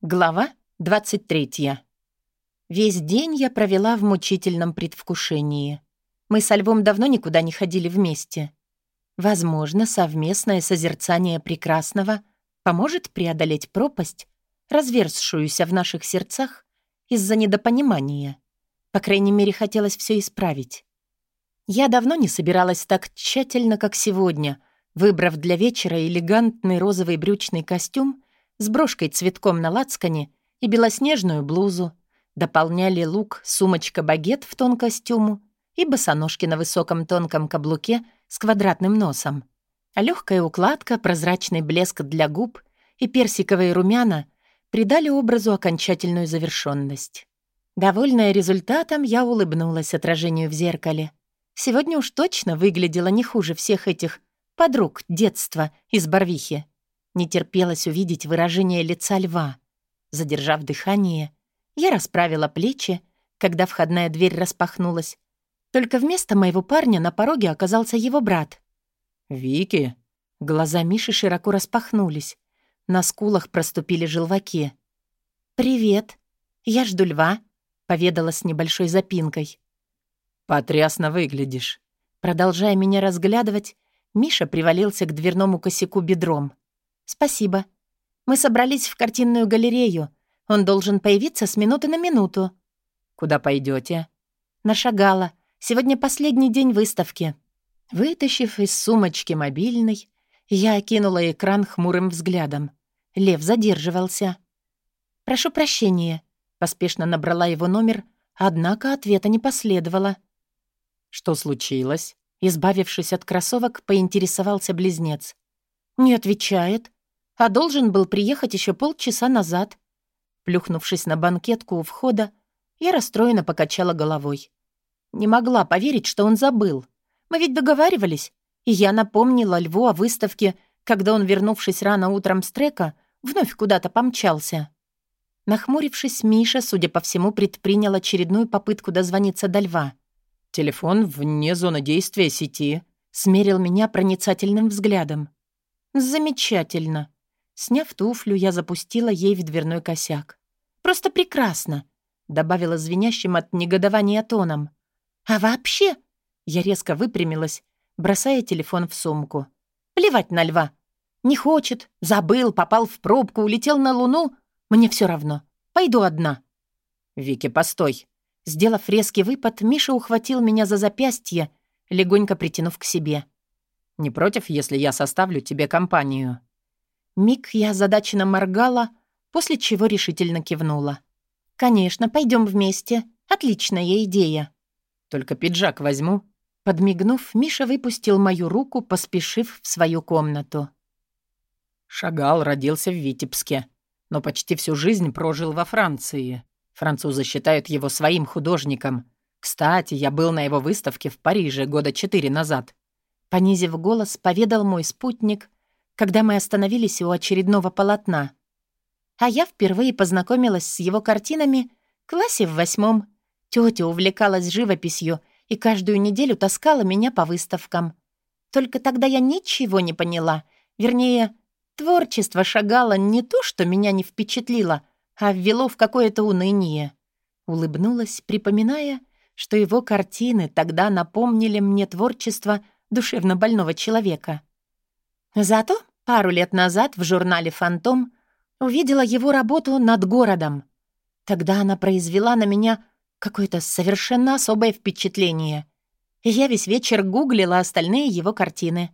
Глава 23. Весь день я провела в мучительном предвкушении. Мы со Львом давно никуда не ходили вместе. Возможно, совместное созерцание прекрасного поможет преодолеть пропасть, разверзшуюся в наших сердцах из-за недопонимания. По крайней мере, хотелось все исправить. Я давно не собиралась так тщательно, как сегодня, выбрав для вечера элегантный розовый брючный костюм с брошкой цветком на лацкане и белоснежную блузу, дополняли лук, сумочка-багет в тон костюму и босоножки на высоком тонком каблуке с квадратным носом. А легкая укладка, прозрачный блеск для губ и персиковые румяна придали образу окончательную завершенность. Довольная результатом, я улыбнулась отражению в зеркале. Сегодня уж точно выглядела не хуже всех этих подруг детства из Барвихи. Не терпелось увидеть выражение лица льва. Задержав дыхание, я расправила плечи, когда входная дверь распахнулась. Только вместо моего парня на пороге оказался его брат. «Вики?» Глаза Миши широко распахнулись. На скулах проступили желваки. «Привет. Я жду льва», — поведала с небольшой запинкой. «Потрясно выглядишь». Продолжая меня разглядывать, Миша привалился к дверному косяку бедром. «Спасибо. Мы собрались в картинную галерею. Он должен появиться с минуты на минуту». «Куда пойдете? «Нашагала. Сегодня последний день выставки». Вытащив из сумочки мобильный, я окинула экран хмурым взглядом. Лев задерживался. «Прошу прощения», — поспешно набрала его номер, однако ответа не последовало. «Что случилось?» Избавившись от кроссовок, поинтересовался близнец. «Не отвечает а должен был приехать еще полчаса назад. Плюхнувшись на банкетку у входа, я расстроенно покачала головой. Не могла поверить, что он забыл. Мы ведь договаривались, и я напомнила Льву о выставке, когда он, вернувшись рано утром с трека, вновь куда-то помчался. Нахмурившись, Миша, судя по всему, предпринял очередную попытку дозвониться до Льва. «Телефон вне зоны действия сети», — смерил меня проницательным взглядом. «Замечательно. Сняв туфлю, я запустила ей в дверной косяк. «Просто прекрасно!» — добавила звенящим от негодования тоном. «А вообще...» — я резко выпрямилась, бросая телефон в сумку. «Плевать на льва. Не хочет, забыл, попал в пробку, улетел на луну. Мне все равно. Пойду одна». «Вики, постой!» Сделав резкий выпад, Миша ухватил меня за запястье, легонько притянув к себе. «Не против, если я составлю тебе компанию?» Миг я озадаченно моргала, после чего решительно кивнула. «Конечно, пойдем вместе. Отличная идея». «Только пиджак возьму». Подмигнув, Миша выпустил мою руку, поспешив в свою комнату. Шагал родился в Витебске, но почти всю жизнь прожил во Франции. Французы считают его своим художником. Кстати, я был на его выставке в Париже года четыре назад. Понизив голос, поведал мой спутник, когда мы остановились у очередного полотна. А я впервые познакомилась с его картинами в классе в восьмом. Тётя увлекалась живописью и каждую неделю таскала меня по выставкам. Только тогда я ничего не поняла. Вернее, творчество шагало не то, что меня не впечатлило, а ввело в какое-то уныние. Улыбнулась, припоминая, что его картины тогда напомнили мне творчество душевно больного человека. Зато Пару лет назад в журнале «Фантом» увидела его работу над городом. Тогда она произвела на меня какое-то совершенно особое впечатление. Я весь вечер гуглила остальные его картины.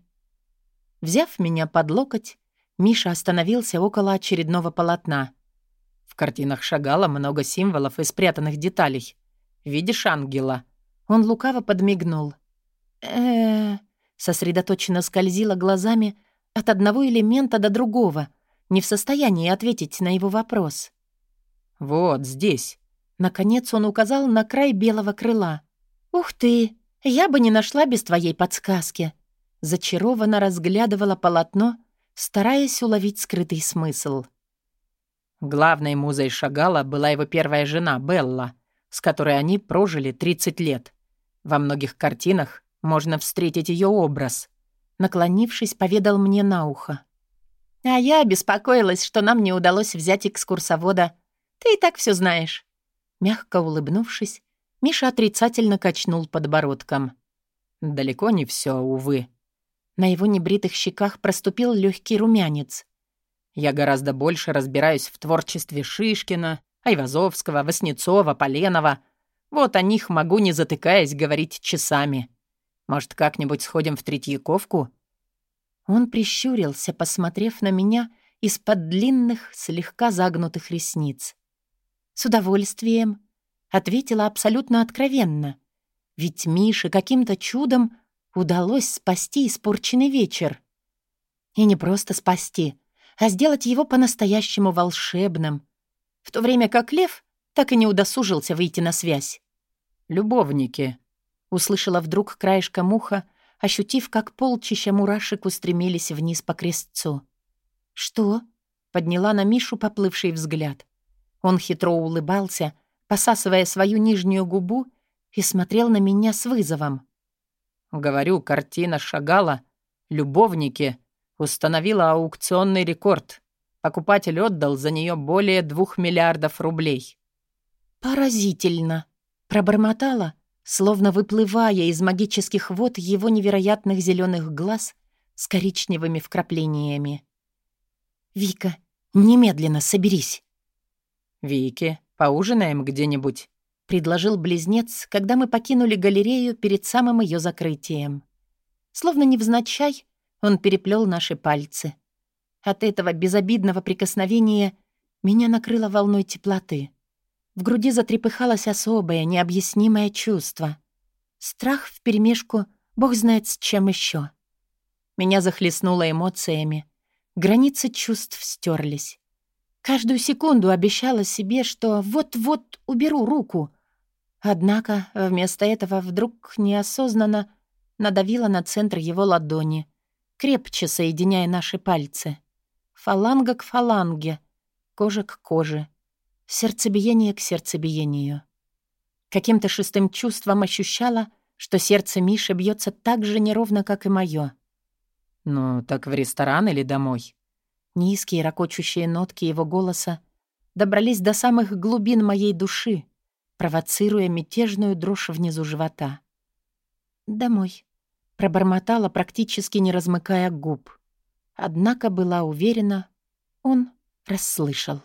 Взяв меня под локоть, Миша остановился около очередного полотна. В картинах Шагала много символов и спрятанных деталей. Видишь ангела? Он лукаво подмигнул. э сосредоточенно скользила глазами от одного элемента до другого, не в состоянии ответить на его вопрос. «Вот здесь». Наконец он указал на край белого крыла. «Ух ты! Я бы не нашла без твоей подсказки!» Зачарованно разглядывала полотно, стараясь уловить скрытый смысл. Главной музой Шагала была его первая жена, Белла, с которой они прожили 30 лет. Во многих картинах можно встретить ее образ. Наклонившись, поведал мне на ухо. А я беспокоилась, что нам не удалось взять экскурсовода. Ты и так все знаешь». Мягко улыбнувшись, Миша отрицательно качнул подбородком. «Далеко не все, увы». На его небритых щеках проступил легкий румянец. «Я гораздо больше разбираюсь в творчестве Шишкина, Айвазовского, Васнецова, Поленова. Вот о них могу, не затыкаясь, говорить часами. Может, как-нибудь сходим в Третьяковку?» Он прищурился, посмотрев на меня из-под длинных, слегка загнутых ресниц. «С удовольствием», — ответила абсолютно откровенно. «Ведь Мише каким-то чудом удалось спасти испорченный вечер. И не просто спасти, а сделать его по-настоящему волшебным, в то время как Лев так и не удосужился выйти на связь. «Любовники», — услышала вдруг краешком уха, ощутив, как полчища мурашек устремились вниз по крестцу. «Что?» — подняла на Мишу поплывший взгляд. Он хитро улыбался, посасывая свою нижнюю губу, и смотрел на меня с вызовом. «Говорю, картина Шагала, любовники, установила аукционный рекорд. Покупатель отдал за нее более двух миллиардов рублей». «Поразительно!» — пробормотала, словно выплывая из магических вод его невероятных зеленых глаз с коричневыми вкраплениями. «Вика, немедленно соберись!» «Вики, поужинаем где-нибудь?» — предложил близнец, когда мы покинули галерею перед самым ее закрытием. Словно невзначай, он переплел наши пальцы. От этого безобидного прикосновения меня накрыло волной теплоты. В груди затрепыхалось особое, необъяснимое чувство. Страх вперемешку, бог знает с чем еще. Меня захлестнуло эмоциями. Границы чувств стерлись. Каждую секунду обещала себе, что вот-вот уберу руку. Однако вместо этого вдруг неосознанно надавила на центр его ладони, крепче соединяя наши пальцы. Фаланга к фаланге, кожа к коже, сердцебиение к сердцебиению. Каким-то шестым чувством ощущала, что сердце Миши бьется так же неровно, как и мое. «Ну, так в ресторан или домой?» Низкие ракочущие нотки его голоса добрались до самых глубин моей души, провоцируя мятежную дрожь внизу живота. «Домой», — пробормотала, практически не размыкая губ. Однако была уверена, он расслышал.